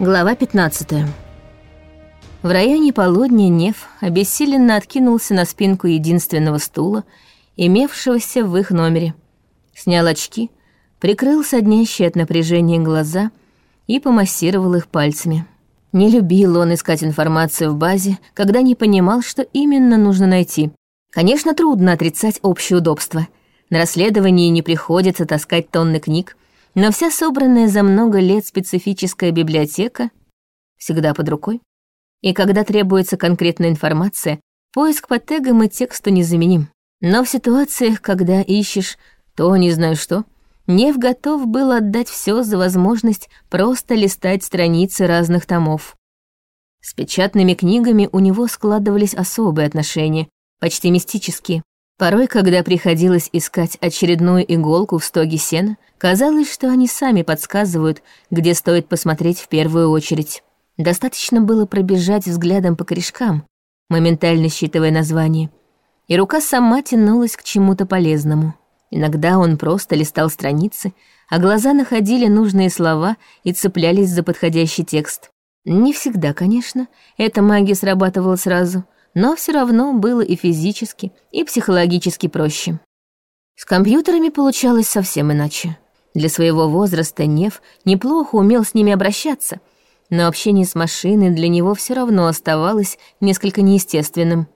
Глава 15. В районе полудня Нев обессиленно откинулся на спинку единственного стула, имевшегося в их номере. Снял очки, прикрыл соднящие от напряжения глаза и помассировал их пальцами. Не любил он искать информацию в базе, когда не понимал, что именно нужно найти. Конечно, трудно отрицать общее удобство. На расследовании не приходится таскать тонны книг, но вся собранная за много лет специфическая библиотека всегда под рукой. И когда требуется конкретная информация, поиск по тегам и тексту незаменим. Но в ситуациях, когда ищешь то не знаю что, Нев готов был отдать все за возможность просто листать страницы разных томов. С печатными книгами у него складывались особые отношения, почти мистические. Порой, когда приходилось искать очередную иголку в стоге сена, казалось, что они сами подсказывают, где стоит посмотреть в первую очередь. Достаточно было пробежать взглядом по корешкам, моментально считывая название, и рука сама тянулась к чему-то полезному. Иногда он просто листал страницы, а глаза находили нужные слова и цеплялись за подходящий текст. Не всегда, конечно, эта магия срабатывала сразу — но все равно было и физически, и психологически проще. С компьютерами получалось совсем иначе. Для своего возраста Нев неплохо умел с ними обращаться, но общение с машиной для него все равно оставалось несколько неестественным.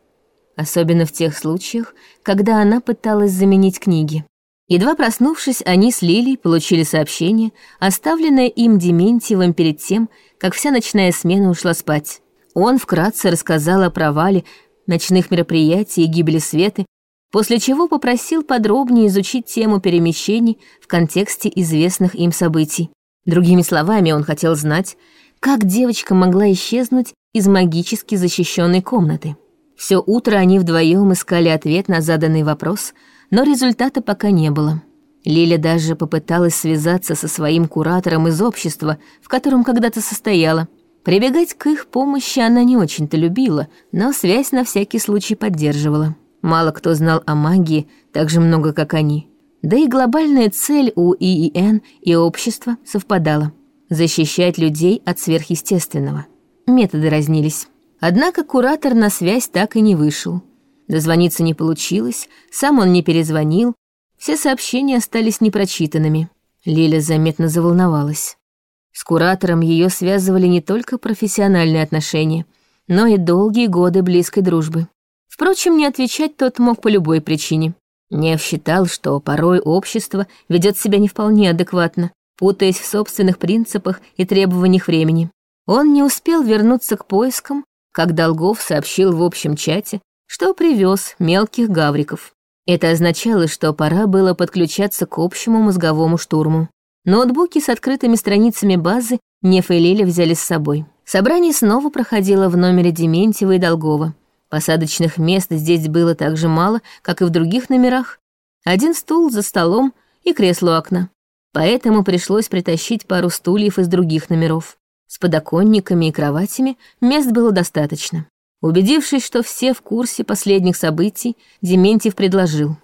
Особенно в тех случаях, когда она пыталась заменить книги. Едва проснувшись, они с Лилей получили сообщение, оставленное им Дементьевым перед тем, как вся ночная смена ушла спать. Он вкратце рассказал о провале ночных мероприятий и гибели Светы, после чего попросил подробнее изучить тему перемещений в контексте известных им событий. Другими словами, он хотел знать, как девочка могла исчезнуть из магически защищенной комнаты. Все утро они вдвоем искали ответ на заданный вопрос, но результата пока не было. Лиля даже попыталась связаться со своим куратором из общества, в котором когда-то состояла, Прибегать к их помощи она не очень-то любила, но связь на всякий случай поддерживала. Мало кто знал о магии так же много, как они. Да и глобальная цель у ИИН и общества совпадала — защищать людей от сверхъестественного. Методы разнились. Однако куратор на связь так и не вышел. Дозвониться не получилось, сам он не перезвонил, все сообщения остались непрочитанными. Лиля заметно заволновалась. С куратором ее связывали не только профессиональные отношения, но и долгие годы близкой дружбы. Впрочем, не отвечать тот мог по любой причине. Нев считал, что порой общество ведет себя не вполне адекватно, путаясь в собственных принципах и требованиях времени. Он не успел вернуться к поискам, как Долгов сообщил в общем чате, что привез мелких гавриков. Это означало, что пора было подключаться к общему мозговому штурму. Ноутбуки с открытыми страницами базы Неф и Лиля взяли с собой. Собрание снова проходило в номере Дементьева и Долгова. Посадочных мест здесь было так же мало, как и в других номерах. Один стул за столом и кресло у окна. Поэтому пришлось притащить пару стульев из других номеров. С подоконниками и кроватями мест было достаточно. Убедившись, что все в курсе последних событий, Дементьев предложил.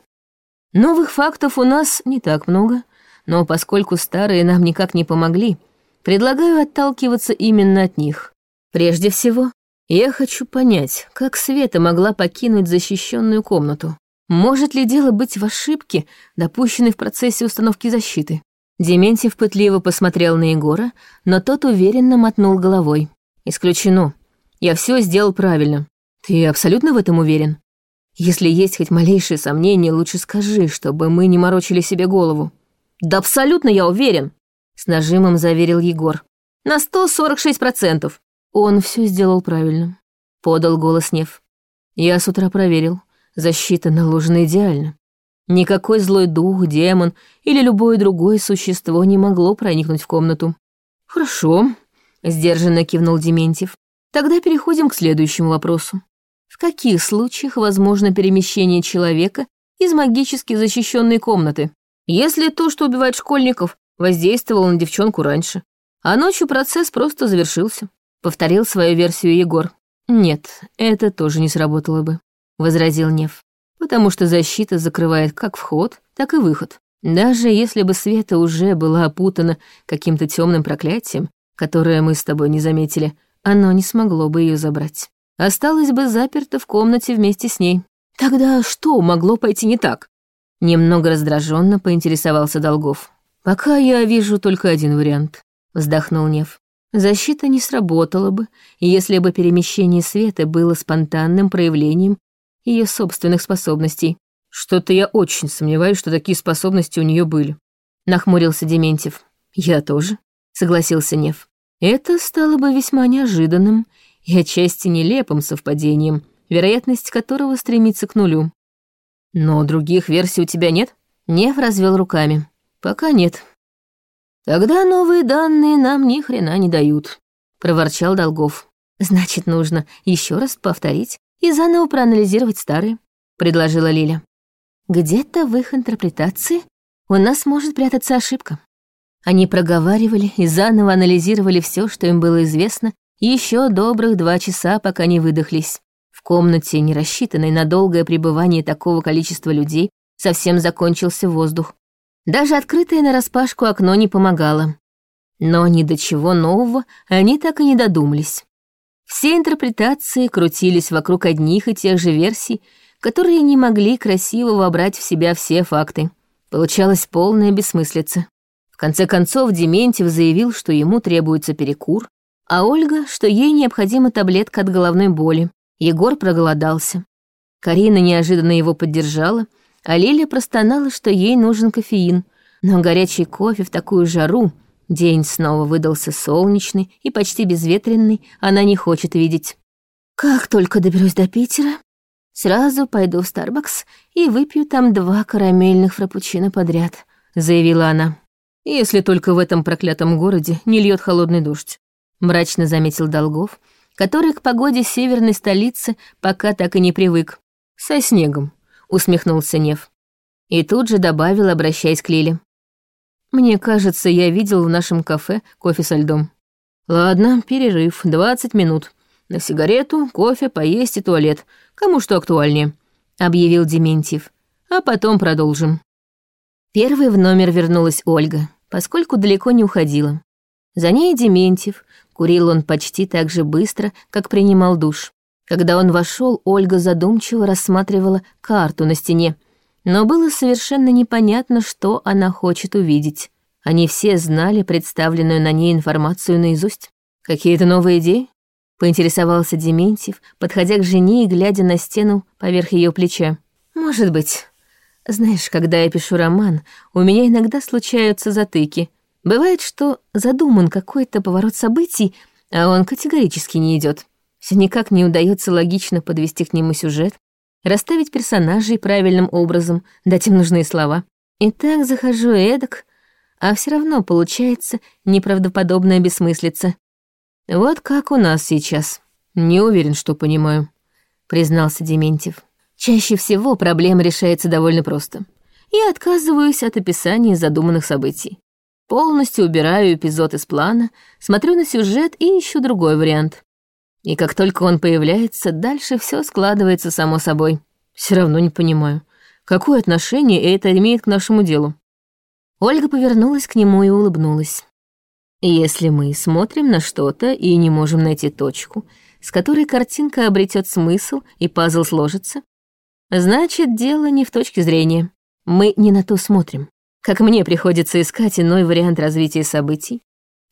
«Новых фактов у нас не так много, но поскольку старые нам никак не помогли, предлагаю отталкиваться именно от них. Прежде всего, я хочу понять, как Света могла покинуть защищенную комнату. Может ли дело быть в ошибке, допущенной в процессе установки защиты? Дементьев пытливо посмотрел на Егора, но тот уверенно мотнул головой. «Исключено. Я все сделал правильно. Ты абсолютно в этом уверен? Если есть хоть малейшие сомнения, лучше скажи, чтобы мы не морочили себе голову». «Да абсолютно я уверен», — с нажимом заверил Егор. «На 146%. Он все сделал правильно», — подал голос Нев. «Я с утра проверил. Защита наложена идеально. Никакой злой дух, демон или любое другое существо не могло проникнуть в комнату». «Хорошо», — сдержанно кивнул Дементьев. «Тогда переходим к следующему вопросу. В каких случаях возможно перемещение человека из магически защищенной комнаты?» Если то, что убивает школьников, воздействовало на девчонку раньше, а ночью процесс просто завершился, повторил свою версию Егор. Нет, это тоже не сработало бы, возразил Нев, потому что защита закрывает как вход, так и выход. Даже если бы Света уже была опутана каким-то темным проклятием, которое мы с тобой не заметили, оно не смогло бы ее забрать. Осталось бы заперто в комнате вместе с ней. Тогда что могло пойти не так? Немного раздраженно поинтересовался Долгов. Пока я вижу только один вариант, вздохнул Нев. Защита не сработала бы, если бы перемещение света было спонтанным проявлением ее собственных способностей. Что-то я очень сомневаюсь, что такие способности у нее были. Нахмурился Дементьев. Я тоже, согласился Нев. Это стало бы весьма неожиданным и отчасти нелепым совпадением, вероятность которого стремится к нулю. Но других версий у тебя нет? Нев развел руками. Пока нет. Тогда новые данные нам ни хрена не дают, проворчал Долгов. Значит, нужно еще раз повторить и заново проанализировать старые, предложила Лиля. Где-то в их интерпретации у нас может прятаться ошибка. Они проговаривали и заново анализировали все, что им было известно, еще добрых два часа, пока не выдохлись. Комнате, не рассчитанной на долгое пребывание такого количества людей, совсем закончился воздух. Даже открытое нараспашку окно не помогало. Но ни до чего нового они так и не додумались. Все интерпретации крутились вокруг одних и тех же версий, которые не могли красиво вобрать в себя все факты. Получалась полная бессмыслица. В конце концов Дементьев заявил, что ему требуется перекур, а Ольга, что ей необходима таблетка от головной боли. Егор проголодался. Карина неожиданно его поддержала, а Лиля простонала, что ей нужен кофеин, но горячий кофе в такую жару, день снова выдался солнечный и почти безветренный, она не хочет видеть. «Как только доберусь до Питера, сразу пойду в Старбакс и выпью там два карамельных фрапучино подряд», — заявила она. «Если только в этом проклятом городе не льет холодный дождь», мрачно заметил Долгов, который к погоде северной столицы пока так и не привык. «Со снегом», — усмехнулся Нев. И тут же добавил, обращаясь к Лиле. «Мне кажется, я видел в нашем кафе кофе со льдом. Ладно, перерыв, двадцать минут. На сигарету, кофе, поесть и туалет. Кому что актуальнее», — объявил Дементьев. «А потом продолжим». Первой в номер вернулась Ольга, поскольку далеко не уходила. За ней Дементьев, Курил он почти так же быстро, как принимал душ. Когда он вошел, Ольга задумчиво рассматривала карту на стене, но было совершенно непонятно, что она хочет увидеть. Они все знали представленную на ней информацию наизусть. Какие-то новые идеи? Поинтересовался Дементьев, подходя к жене и глядя на стену поверх ее плеча. Может быть. Знаешь, когда я пишу роман, у меня иногда случаются затыки, Бывает, что задуман какой-то поворот событий, а он категорически не идет. Все никак не удается логично подвести к нему сюжет, расставить персонажей правильным образом, дать им нужные слова. И так захожу эдак, а все равно получается неправдоподобная бессмыслица. Вот как у нас сейчас. Не уверен, что понимаю, признался Дементьев. Чаще всего проблема решается довольно просто. Я отказываюсь от описания задуманных событий. Полностью убираю эпизод из плана, смотрю на сюжет и ищу другой вариант. И как только он появляется, дальше все складывается само собой. Все равно не понимаю, какое отношение это имеет к нашему делу. Ольга повернулась к нему и улыбнулась. Если мы смотрим на что-то и не можем найти точку, с которой картинка обретет смысл и пазл сложится, значит, дело не в точке зрения. Мы не на то смотрим. Как мне приходится искать иной вариант развития событий,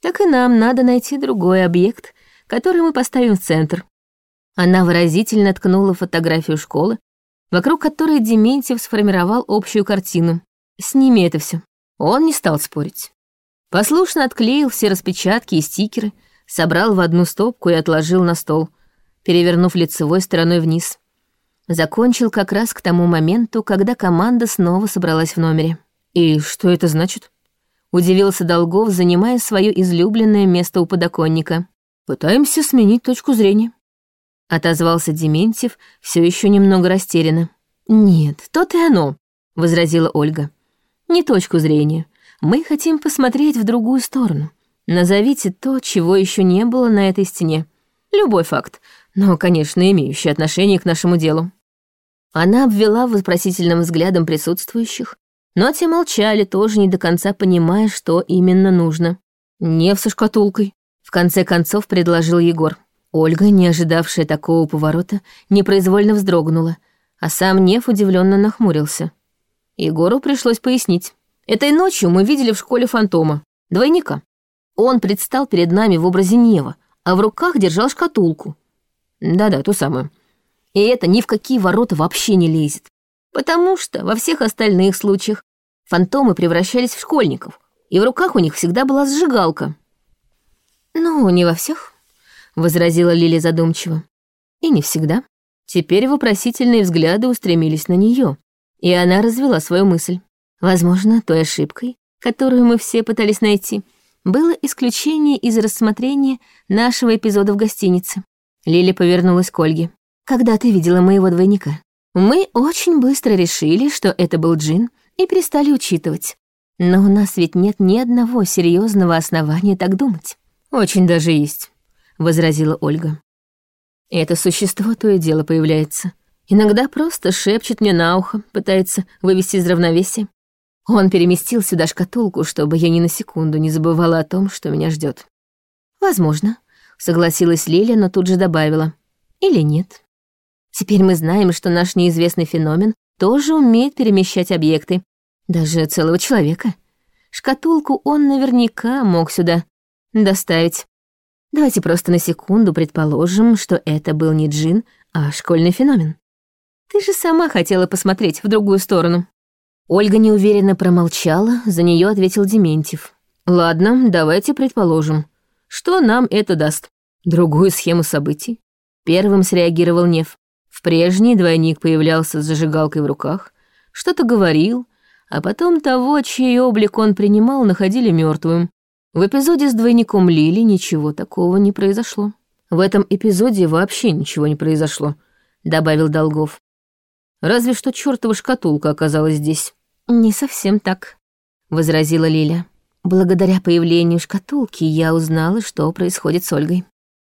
так и нам надо найти другой объект, который мы поставим в центр. Она выразительно ткнула фотографию школы, вокруг которой Дементьев сформировал общую картину. Сними это все. Он не стал спорить. Послушно отклеил все распечатки и стикеры, собрал в одну стопку и отложил на стол, перевернув лицевой стороной вниз. Закончил как раз к тому моменту, когда команда снова собралась в номере. «И что это значит?» Удивился Долгов, занимая свое излюбленное место у подоконника. «Пытаемся сменить точку зрения». Отозвался Дементьев, все еще немного растерянно. «Нет, то-то и оно», — возразила Ольга. «Не точку зрения. Мы хотим посмотреть в другую сторону. Назовите то, чего еще не было на этой стене. Любой факт, но, конечно, имеющий отношение к нашему делу». Она обвела вопросительным взглядом присутствующих, но те молчали, тоже не до конца понимая, что именно нужно. «Не со шкатулкой», конце концов предложил Егор. Ольга, не ожидавшая такого поворота, непроизвольно вздрогнула, а сам Нев удивленно нахмурился. Егору пришлось пояснить. Этой ночью мы видели в школе фантома, двойника. Он предстал перед нами в образе Нева, а в руках держал шкатулку. Да-да, ту самую. И это ни в какие ворота вообще не лезет. Потому что во всех остальных случаях фантомы превращались в школьников, и в руках у них всегда была зажигалка. «Ну, не во всех», — возразила Лили задумчиво. «И не всегда». Теперь вопросительные взгляды устремились на нее, и она развела свою мысль. Возможно, той ошибкой, которую мы все пытались найти, было исключение из рассмотрения нашего эпизода в гостинице. Лили повернулась к Ольге. «Когда ты видела моего двойника?» Мы очень быстро решили, что это был Джин, и перестали учитывать. Но у нас ведь нет ни одного серьезного основания так думать. Очень даже есть, возразила Ольга. Это существо то и дело появляется. Иногда просто шепчет мне на ухо, пытается вывести из равновесия. Он переместил сюда шкатулку, чтобы я ни на секунду не забывала о том, что меня ждет. Возможно, согласилась Лиля, но тут же добавила. Или нет. Теперь мы знаем, что наш неизвестный феномен тоже умеет перемещать объекты, даже целого человека. Шкатулку он наверняка мог сюда доставить. Давайте просто на секунду предположим, что это был не джин, а школьный феномен. Ты же сама хотела посмотреть в другую сторону. Ольга неуверенно промолчала, за нее ответил Дементьев. Ладно, давайте предположим. Что нам это даст? Другую схему событий? Первым среагировал Нев. В прежний двойник появлялся с зажигалкой в руках, что-то говорил, а потом того, чей облик он принимал, находили мертвым. В эпизоде с двойником Лили ничего такого не произошло. В этом эпизоде вообще ничего не произошло, добавил Долгов. Разве что чертова шкатулка оказалась здесь. Не совсем так, возразила Лиля. Благодаря появлению шкатулки я узнала, что происходит с Ольгой.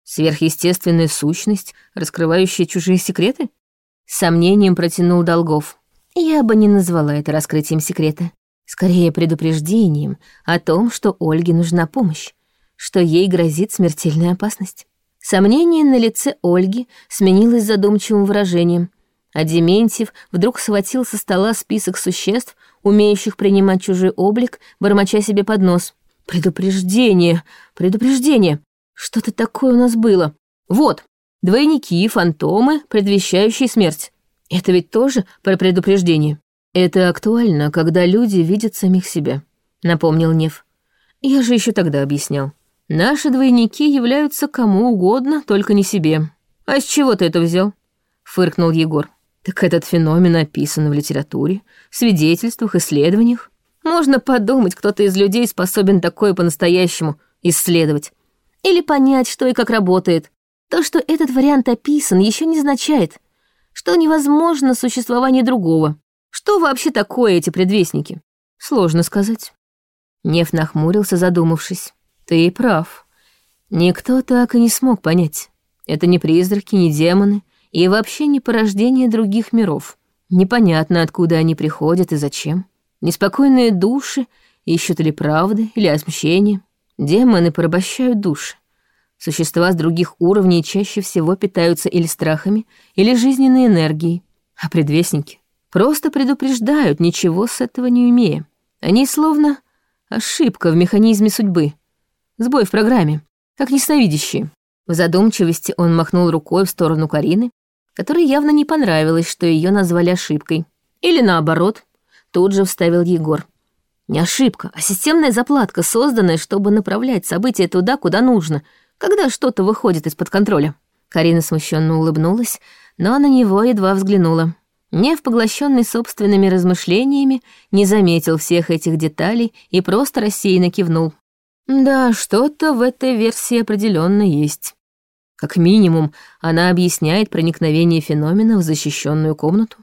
Сверхъестественная сущность, раскрывающая чужие секреты? С сомнением протянул Долгов. Я бы не назвала это раскрытием секрета. Скорее предупреждением о том, что Ольге нужна помощь, что ей грозит смертельная опасность. Сомнение на лице Ольги сменилось задумчивым выражением, а Дементьев вдруг схватил со стола список существ, умеющих принимать чужой облик, бормоча себе под нос. «Предупреждение! Предупреждение! Что-то такое у нас было. Вот, двойники, фантомы, предвещающие смерть. Это ведь тоже про предупреждение. Это актуально, когда люди видят самих себя, напомнил Нев. Я же еще тогда объяснял. Наши двойники являются кому угодно, только не себе. А с чего ты это взял? Фыркнул Егор. Так этот феномен описан в литературе, свидетельствах, исследованиях. Можно подумать, кто-то из людей способен такое по-настоящему исследовать или понять, что и как работает. То, что этот вариант описан, еще не означает, что невозможно существование другого. Что вообще такое эти предвестники? Сложно сказать. Нев нахмурился, задумавшись. Ты прав. Никто так и не смог понять. Это не призраки, не демоны, и вообще не порождение других миров. Непонятно, откуда они приходят и зачем. Неспокойные души ищут или правды, или отмщения. Демоны порабощают души. Существа с других уровней чаще всего питаются или страхами, или жизненной энергией. А предвестники просто предупреждают, ничего с этого не умея. Они словно ошибка в механизме судьбы. Сбой в программе, как несновидящие. В задумчивости он махнул рукой в сторону Карины, которой явно не понравилось, что ее назвали ошибкой. Или наоборот, тут же вставил Егор. Не ошибка, а системная заплатка, созданная, чтобы направлять события туда, куда нужно, когда что-то выходит из-под контроля. Карина смущенно улыбнулась, но на него едва взглянула. Нев, поглощенный собственными размышлениями, не заметил всех этих деталей и просто рассеянно кивнул. Да, что-то в этой версии определенно есть. Как минимум, она объясняет проникновение феномена в защищенную комнату.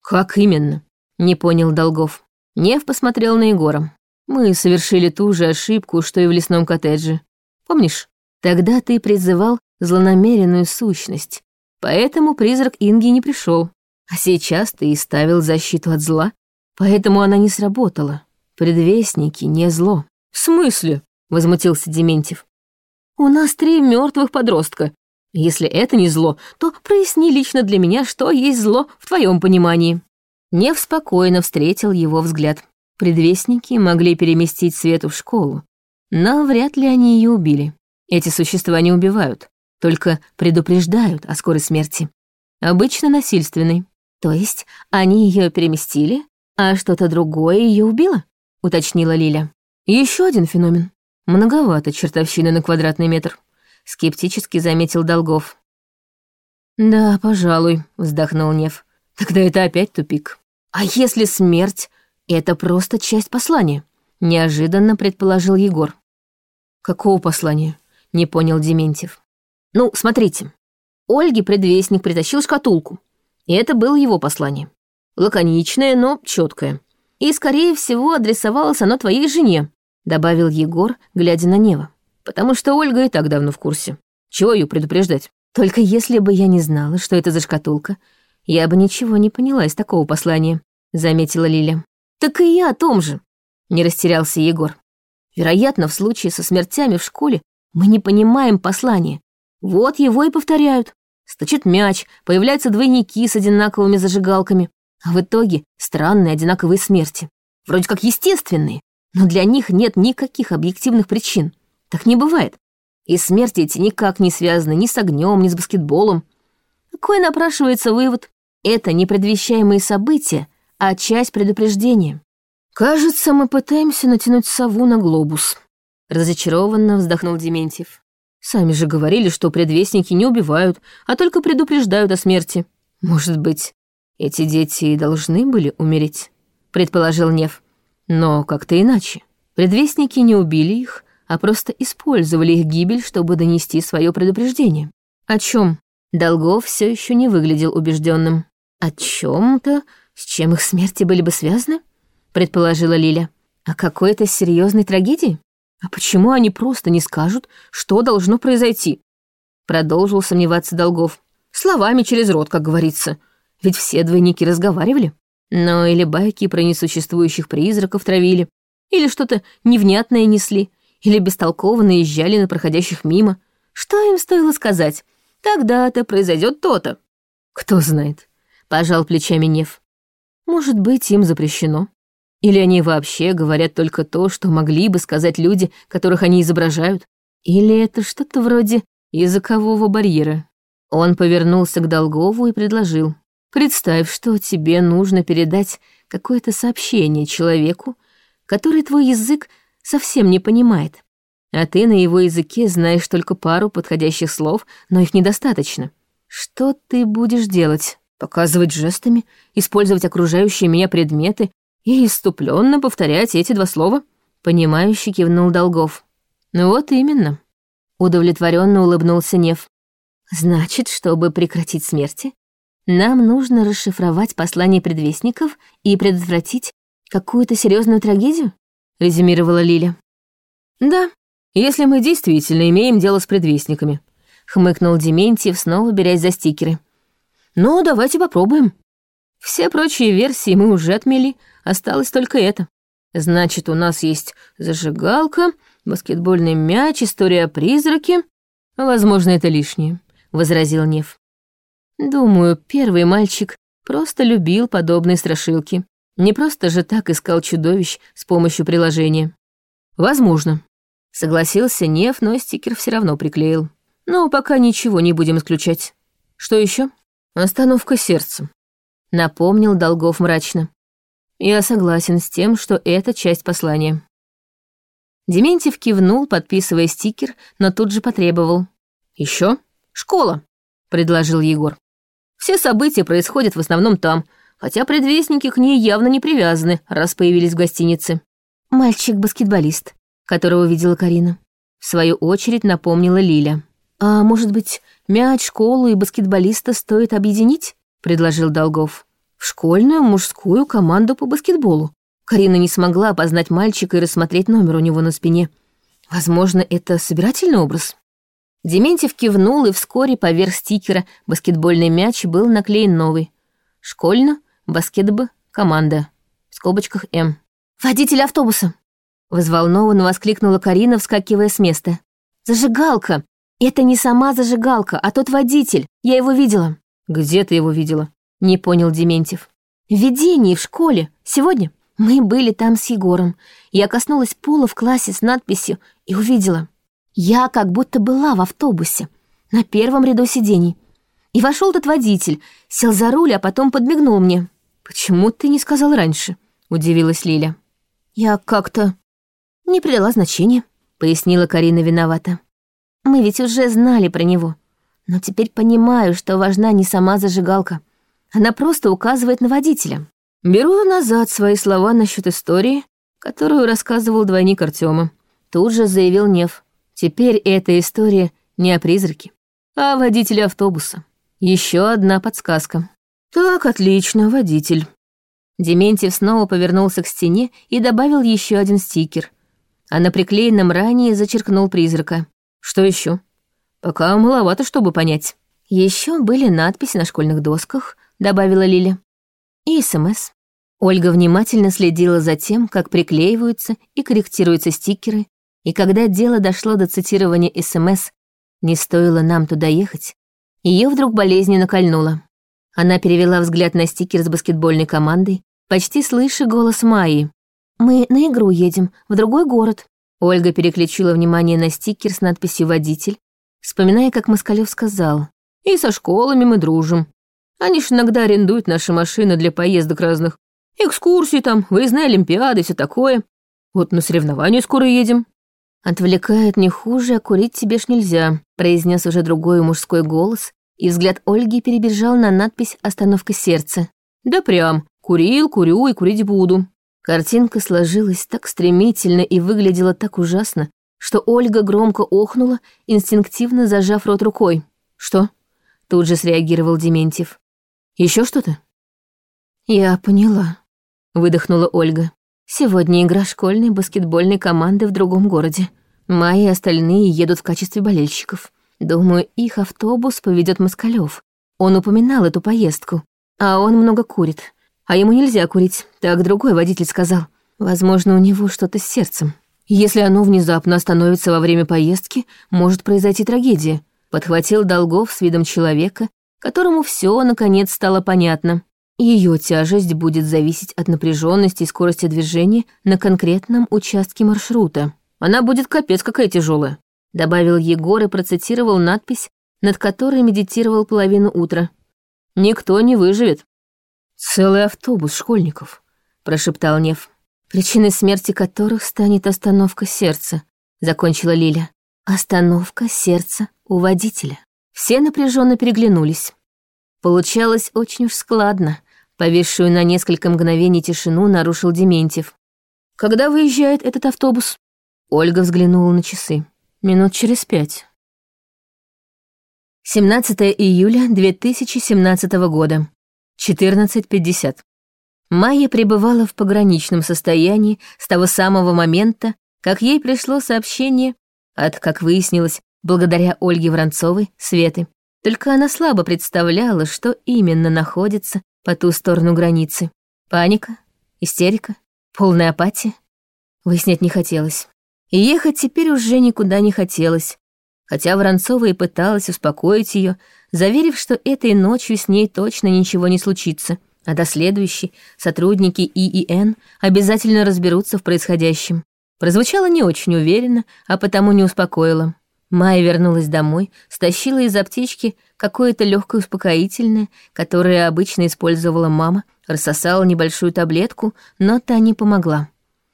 Как именно? Не понял Долгов. Нев посмотрел на Егора. Мы совершили ту же ошибку, что и в лесном коттедже. Помнишь? Тогда ты призывал злонамеренную сущность, поэтому призрак Инги не пришел. А сейчас ты и ставил защиту от зла, поэтому она не сработала. Предвестники не зло. В смысле? Возмутился Дементьев. У нас три мертвых подростка. Если это не зло, то проясни лично для меня, что есть зло в твоем понимании». Нев спокойно встретил его взгляд. Предвестники могли переместить Свету в школу, но вряд ли они ее убили. Эти существа не убивают, только предупреждают о скорой смерти. Обычно насильственной. То есть они ее переместили, а что-то другое ее убило? Уточнила Лиля. Еще один феномен. Многовато чертовщины на квадратный метр. Скептически заметил Долгов. Да, пожалуй, вздохнул Нев. Тогда это опять тупик. А если смерть — это просто часть послания? Неожиданно предположил Егор. Какого послания? Не понял Дементьев. Ну, смотрите. Ольге предвестник притащил шкатулку. И это было его послание. Лаконичное, но четкое. И, скорее всего, адресовалось оно твоей жене, добавил Егор, глядя на Нева. Потому что Ольга и так давно в курсе. Чего ее предупреждать? Только если бы я не знала, что это за шкатулка, я бы ничего не поняла из такого послания, заметила Лиля. Так и я о том же, не растерялся Егор. Вероятно, в случае со смертями в школе мы не понимаем послания. Вот его и повторяют. Стучит мяч, появляются двойники с одинаковыми зажигалками, а в итоге странные одинаковые смерти. Вроде как естественные, но для них нет никаких объективных причин. Так не бывает. И смерти эти никак не связаны ни с огнем, ни с баскетболом. Какой напрашивается вывод? Это не предвещаемые события, а часть предупреждения. Кажется, мы пытаемся натянуть сову на глобус. Разочарованно вздохнул Дементьев. Сами же говорили, что предвестники не убивают, а только предупреждают о смерти. Может быть, эти дети и должны были умереть, предположил Нев. Но как-то иначе. Предвестники не убили их, а просто использовали их гибель, чтобы донести свое предупреждение. О чем? Долгов все еще не выглядел убежденным. О чем-то, с чем их смерти были бы связаны? предположила Лиля. О какой-то серьезной трагедии? А почему они просто не скажут, что должно произойти? Продолжил сомневаться Долгов. Словами через рот, как говорится. Ведь все двойники разговаривали. Но или байки про несуществующих призраков травили, или что-то невнятное несли, или бестолково наезжали на проходящих мимо. Что им стоило сказать? Тогда-то произойдет то-то. Кто знает, пожал плечами Нев. Может быть, им запрещено. Или они вообще говорят только то, что могли бы сказать люди, которых они изображают? Или это что-то вроде языкового барьера? Он повернулся к Долгову и предложил. «Представь, что тебе нужно передать какое-то сообщение человеку, который твой язык совсем не понимает. А ты на его языке знаешь только пару подходящих слов, но их недостаточно. Что ты будешь делать? Показывать жестами, использовать окружающие меня предметы и иступленно повторять эти два слова? Понимающе кивнул Долгов. Ну вот именно. Удовлетворенно улыбнулся Нев. Значит, чтобы прекратить смерти, нам нужно расшифровать послание предвестников и предотвратить какую-то серьезную трагедию? резюмировала Лиля. Да, если мы действительно имеем дело с предвестниками, хмыкнул Дементьев, снова берясь за стикеры. Ну, давайте попробуем. Все прочие версии мы уже отмели, Осталось только это. Значит, у нас есть зажигалка, баскетбольный мяч, история о призраке. Возможно, это лишнее, — возразил Нев. Думаю, первый мальчик просто любил подобные страшилки. Не просто же так искал чудовищ с помощью приложения. Возможно. Согласился Нев, но стикер все равно приклеил. Но пока ничего не будем исключать. Что еще? Остановка сердца. Напомнил Долгов мрачно. Я согласен с тем, что это часть послания. Дементьев кивнул, подписывая стикер, но тут же потребовал. Еще? Школа, предложил Егор. Все события происходят в основном там, хотя предвестники к ней явно не привязаны, раз появились в гостинице. Мальчик-баскетболист, которого видела Карина. В свою очередь напомнила Лиля. «А может быть, мяч, школу и баскетболиста стоит объединить?» — предложил Долгов в школьную мужскую команду по баскетболу. Карина не смогла опознать мальчика и рассмотреть номер у него на спине. Возможно, это собирательный образ? Дементьев кивнул, и вскоре поверх стикера баскетбольный мяч был наклеен новый. Школьно, баскетб, команда. В скобочках М. «Водитель автобуса!» Взволнованно воскликнула Карина, вскакивая с места. «Зажигалка! Это не сама зажигалка, а тот водитель. Я его видела». «Где ты его видела?» — не понял Дементьев. «В видении в школе. Сегодня. Мы были там с Егором. Я коснулась пола в классе с надписью и увидела. Я как будто была в автобусе, на первом ряду сидений. И вошел тот водитель, сел за руль, а потом подмигнул мне. «Почему ты не сказал раньше?» — удивилась Лиля. «Я как-то не придала значения», — пояснила Карина виновата. «Мы ведь уже знали про него. Но теперь понимаю, что важна не сама зажигалка. Она просто указывает на водителя». Беру назад свои слова насчет истории, которую рассказывал двойник Артема. Тут же заявил Нев. Теперь эта история не о призраке, а о водителе автобуса. Еще одна подсказка. Так, отлично, водитель. Дементьев снова повернулся к стене и добавил еще один стикер. А на приклеенном ранее зачеркнул призрака. Что еще? Пока маловато, чтобы понять. Еще были надписи на школьных досках, добавила Лиля. И СМС. Ольга внимательно следила за тем, как приклеиваются и корректируются стикеры, и когда дело дошло до цитирования СМС «Не стоило нам туда ехать», ее вдруг болезненно кольнуло. Она перевела взгляд на стикер с баскетбольной командой, почти слыша голос Майи. «Мы на игру едем, в другой город». Ольга переключила внимание на стикер с надписью «Водитель», вспоминая, как Москалёв сказал. «И со школами мы дружим. Они ж иногда арендуют наши машины для поездок разных. Экскурсии там, выездные олимпиады, все такое. Вот на соревнования скоро едем». «Отвлекает не хуже, а курить тебе ж нельзя», произнес уже другой мужской голос, и взгляд Ольги перебежал на надпись «Остановка сердца». «Да прям, курил, курю и курить буду». Картинка сложилась так стремительно и выглядела так ужасно, что Ольга громко охнула, инстинктивно зажав рот рукой. «Что?» — тут же среагировал Дементьев. Еще что-то?» «Я поняла», — выдохнула Ольга. «Сегодня игра школьной баскетбольной команды в другом городе. Майя и остальные едут в качестве болельщиков. Думаю, их автобус поведет Москалев. Он упоминал эту поездку. А он много курит. А ему нельзя курить, так другой водитель сказал. Возможно, у него что-то с сердцем. Если оно внезапно остановится во время поездки, может произойти трагедия. Подхватил Долгов с видом человека, которому все наконец стало понятно. Ее тяжесть будет зависеть от напряженности и скорости движения на конкретном участке маршрута. Она будет капец какая тяжелая добавил Егор и процитировал надпись, над которой медитировал половину утра. «Никто не выживет». «Целый автобус школьников», — прошептал Нев. «Причиной смерти которых станет остановка сердца», — закончила Лиля. «Остановка сердца у водителя». Все напряженно переглянулись. Получалось очень уж складно. Повисшую на несколько мгновений тишину нарушил Дементьев. «Когда выезжает этот автобус?» Ольга взглянула на часы. Минут через пять. 17 июля 2017 года. 14.50. Майя пребывала в пограничном состоянии с того самого момента, как ей пришло сообщение от, как выяснилось, благодаря Ольге Воронцовой, Светы. Только она слабо представляла, что именно находится по ту сторону границы. Паника, истерика, полная апатия. Выяснять не хотелось. И ехать теперь уже никуда не хотелось, хотя Воронцова и пыталась успокоить ее, заверив, что этой ночью с ней точно ничего не случится, а до следующей сотрудники ИИН обязательно разберутся в происходящем. Прозвучало не очень уверенно, а потому не успокоило. Майя вернулась домой, стащила из аптечки какое-то легкое успокоительное, которое обычно использовала мама, рассосала небольшую таблетку, но та не помогла.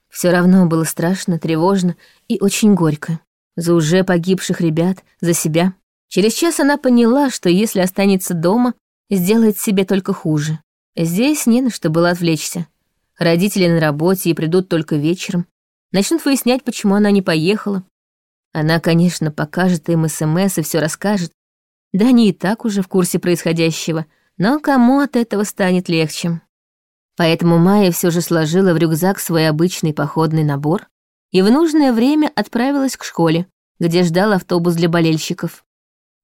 Все равно было страшно, тревожно и очень горько. За уже погибших ребят, за себя. Через час она поняла, что если останется дома, сделает себе только хуже. Здесь не на что было отвлечься. Родители на работе и придут только вечером. Начнут выяснять, почему она не поехала. Она, конечно, покажет им СМС и все расскажет. Да они и так уже в курсе происходящего, но кому от этого станет легче? Поэтому Майя все же сложила в рюкзак свой обычный походный набор и в нужное время отправилась к школе, где ждал автобус для болельщиков.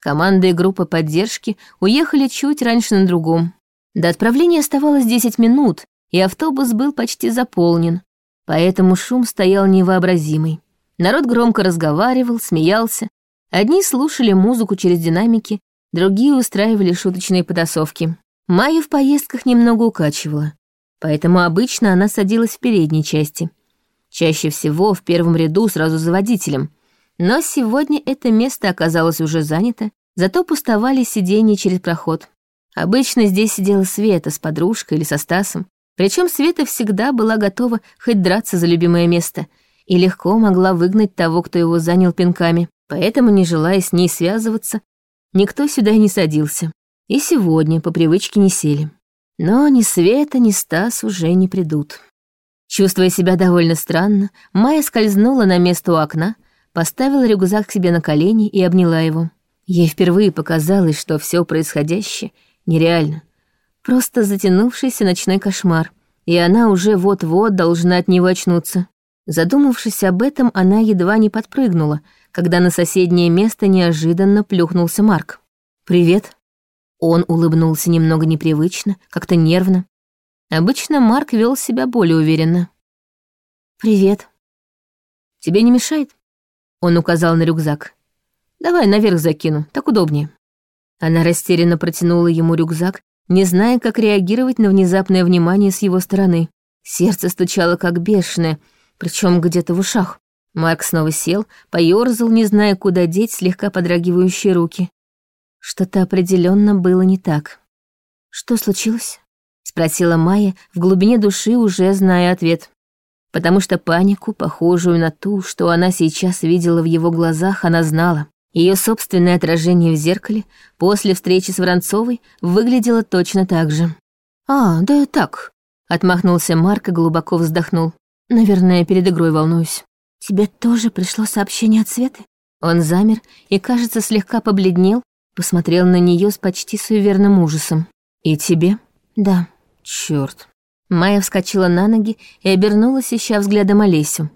Команда и группа поддержки уехали чуть раньше на другом. До отправления оставалось 10 минут, и автобус был почти заполнен, поэтому шум стоял невообразимый. Народ громко разговаривал, смеялся, Одни слушали музыку через динамики, другие устраивали шуточные потасовки. Майя в поездках немного укачивала, поэтому обычно она садилась в передней части. Чаще всего в первом ряду сразу за водителем. Но сегодня это место оказалось уже занято, зато пустовали сиденья через проход. Обычно здесь сидела Света с подружкой или со Стасом. Причем Света всегда была готова хоть драться за любимое место и легко могла выгнать того, кто его занял пинками. Поэтому, не желая с ней связываться, никто сюда не садился. И сегодня по привычке не сели. Но ни Света, ни Стас уже не придут. Чувствуя себя довольно странно, Майя скользнула на место у окна, поставила рюкзак себе на колени и обняла его. Ей впервые показалось, что все происходящее нереально. Просто затянувшийся ночной кошмар, и она уже вот-вот должна от него очнуться. Задумавшись об этом, она едва не подпрыгнула, когда на соседнее место неожиданно плюхнулся Марк. «Привет», он улыбнулся немного непривычно, как-то нервно. Обычно Марк вел себя более уверенно. «Привет. Тебе не мешает?» Он указал на рюкзак. «Давай наверх закину, так удобнее». Она растерянно протянула ему рюкзак, не зная, как реагировать на внезапное внимание с его стороны. Сердце стучало как бешеное, причем где-то в ушах. Марк снова сел, поёрзал, не зная, куда деть слегка подрагивающие руки. Что-то определенно было не так. «Что случилось?» — спросила Майя, в глубине души уже зная ответ. Потому что панику, похожую на ту, что она сейчас видела в его глазах, она знала. Ее собственное отражение в зеркале после встречи с Воронцовой выглядело точно так же. «А, да так», — отмахнулся Марк и глубоко вздохнул. «Наверное, перед игрой волнуюсь». «Тебе тоже пришло сообщение от Светы?» Он замер и, кажется, слегка побледнел, Посмотрел на нее с почти суеверным ужасом. «И тебе?» «Да». Черт. Майя вскочила на ноги и обернулась, ища взглядом Олесю.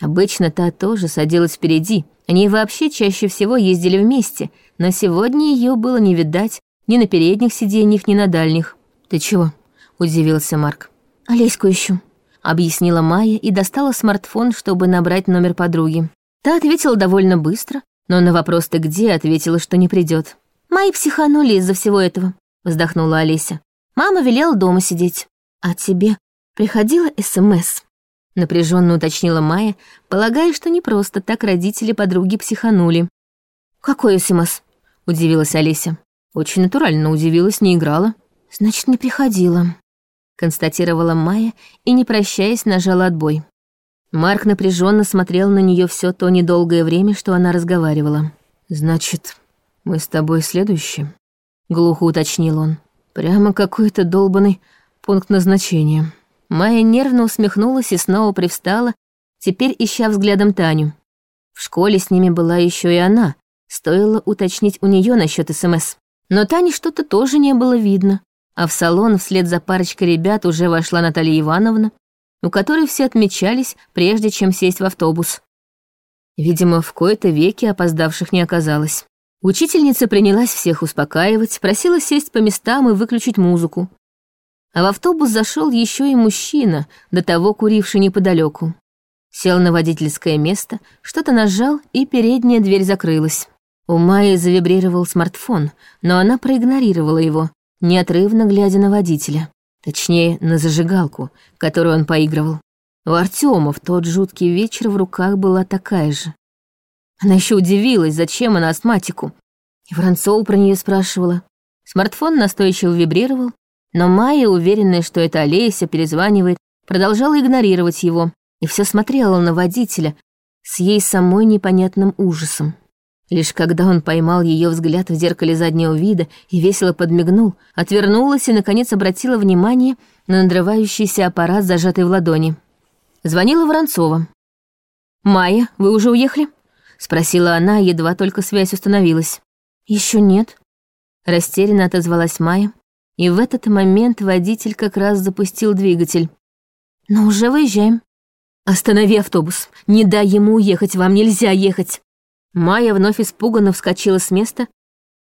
Обычно та тоже садилась впереди. Они вообще чаще всего ездили вместе, но сегодня ее было не видать ни на передних сиденьях, ни на дальних. «Ты чего?» — удивился Марк. «Олеську ищу», — объяснила Майя и достала смартфон, чтобы набрать номер подруги. Та ответила довольно быстро, но на вопрос «ты где?» ответила, что не придет. «Мои психанули из-за всего этого», — вздохнула Олеся. «Мама велела дома сидеть. А тебе приходила СМС?» Напряженно уточнила Майя, полагая, что не просто так родители подруги психанули. «Какой СМС?» — удивилась Олеся. Очень натурально удивилась, не играла. «Значит, не приходила», — констатировала Майя и, не прощаясь, нажала отбой. Марк напряженно смотрел на нее все то недолгое время, что она разговаривала. «Значит, мы с тобой следующие?» — глухо уточнил он. «Прямо какой-то долбанный пункт назначения». Майя нервно усмехнулась и снова привстала, теперь ища взглядом Таню. В школе с ними была еще и она, стоило уточнить у нее насчет СМС. Но Тани что-то тоже не было видно, а в салон вслед за парочкой ребят уже вошла Наталья Ивановна, у которой все отмечались, прежде чем сесть в автобус. Видимо, в кои-то веки опоздавших не оказалось. Учительница принялась всех успокаивать, просила сесть по местам и выключить музыку. А в автобус зашел еще и мужчина, до того куривший неподалеку. Сел на водительское место, что-то нажал, и передняя дверь закрылась. У Майи завибрировал смартфон, но она проигнорировала его, неотрывно глядя на водителя. Точнее, на зажигалку, которую он поигрывал. У Артема в тот жуткий вечер в руках была такая же. Она еще удивилась, зачем она астматику. И Воронцова про нее спрашивала. Смартфон настойчиво вибрировал, но Майя, уверенная, что это Олеся, перезванивает, продолжала игнорировать его и все смотрела на водителя с ей самой непонятным ужасом. Лишь когда он поймал ее взгляд в зеркале заднего вида и весело подмигнул, отвернулась и, наконец, обратила внимание на надрывающийся аппарат, зажатый в ладони. Звонила Воронцова. «Майя, вы уже уехали?» — спросила она, едва только связь установилась. Еще нет», — растерянно отозвалась Майя. И в этот момент водитель как раз запустил двигатель. «Но уже выезжаем». «Останови автобус. Не дай ему уехать, вам нельзя ехать». Майя вновь испуганно вскочила с места,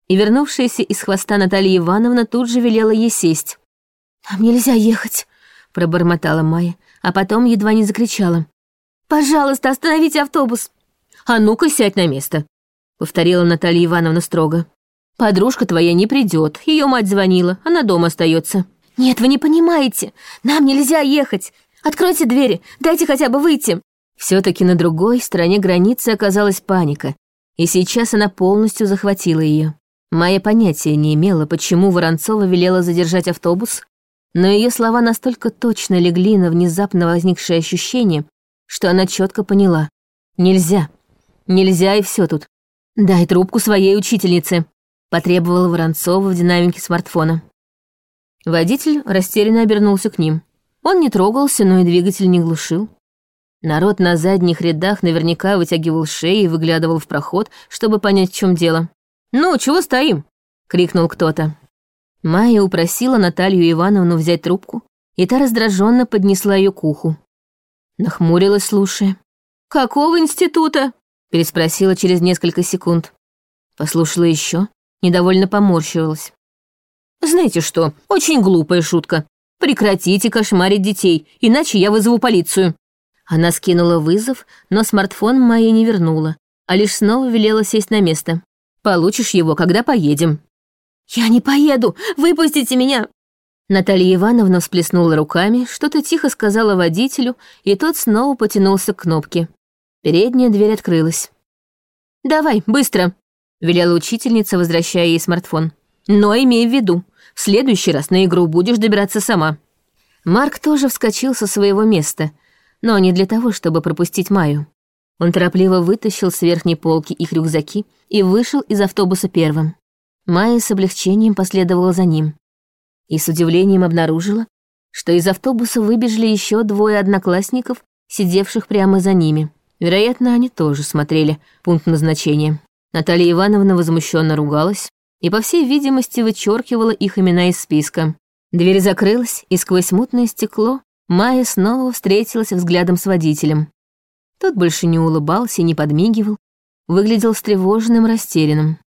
и вернувшаяся из хвоста Наталья Ивановна тут же велела ей сесть. «Нам нельзя ехать», — пробормотала Майя, а потом едва не закричала. «Пожалуйста, остановите автобус!» «А ну-ка, сядь на место!» повторила Наталья Ивановна строго. Подружка твоя не придет, ее мать звонила, она дома остается. Нет, вы не понимаете, нам нельзя ехать. Откройте двери, дайте хотя бы выйти. Все-таки на другой стороне границы оказалась паника, и сейчас она полностью захватила ее. Майя понятия не имела, почему Воронцова велела задержать автобус, но ее слова настолько точно легли на внезапно возникшее ощущение, что она четко поняла. Нельзя. Нельзя и все тут. Дай трубку своей учительнице потребовала Воронцова в динамике смартфона. Водитель растерянно обернулся к ним. Он не трогался, но и двигатель не глушил. Народ на задних рядах наверняка вытягивал шеи и выглядывал в проход, чтобы понять, в чем дело. «Ну, чего стоим?» — крикнул кто-то. Майя упросила Наталью Ивановну взять трубку, и та раздраженно поднесла ее к уху. Нахмурилась, слушая. «Какого института?» — переспросила через несколько секунд. Послушала еще недовольно поморщивалась. «Знаете что, очень глупая шутка. Прекратите кошмарить детей, иначе я вызову полицию». Она скинула вызов, но смартфон моей не вернула, а лишь снова велела сесть на место. «Получишь его, когда поедем». «Я не поеду! Выпустите меня!» Наталья Ивановна всплеснула руками, что-то тихо сказала водителю, и тот снова потянулся к кнопке. Передняя дверь открылась. «Давай, быстро!» Велела учительница, возвращая ей смартфон. «Но имей в виду, в следующий раз на игру будешь добираться сама». Марк тоже вскочил со своего места, но не для того, чтобы пропустить Маю. Он торопливо вытащил с верхней полки их рюкзаки и вышел из автобуса первым. Майя с облегчением последовала за ним. И с удивлением обнаружила, что из автобуса выбежали еще двое одноклассников, сидевших прямо за ними. Вероятно, они тоже смотрели пункт назначения. Наталья Ивановна возмущенно ругалась и, по всей видимости, вычеркивала их имена из списка. Дверь закрылась, и сквозь мутное стекло Майя снова встретилась взглядом с водителем. Тот больше не улыбался и не подмигивал, выглядел встревоженным, растерянным.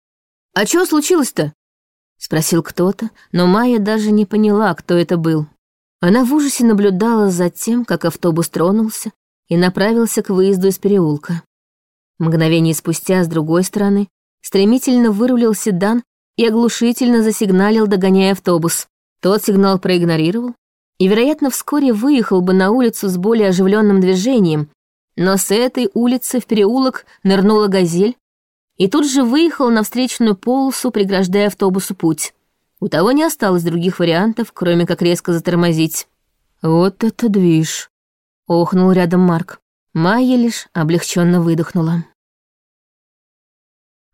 «А что случилось-то?» — спросил кто-то, но Майя даже не поняла, кто это был. Она в ужасе наблюдала за тем, как автобус тронулся и направился к выезду из переулка. Мгновение спустя, с другой стороны, стремительно вырулил седан и оглушительно засигналил, догоняя автобус. Тот сигнал проигнорировал и, вероятно, вскоре выехал бы на улицу с более оживленным движением, но с этой улицы в переулок нырнула газель и тут же выехал на встречную полосу, преграждая автобусу путь. У того не осталось других вариантов, кроме как резко затормозить. «Вот это движ!» — охнул рядом Марк. Майя лишь облегченно выдохнула.